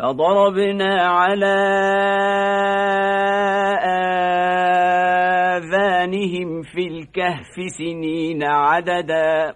فضربنا على آذانهم في الكهف سنين عددا.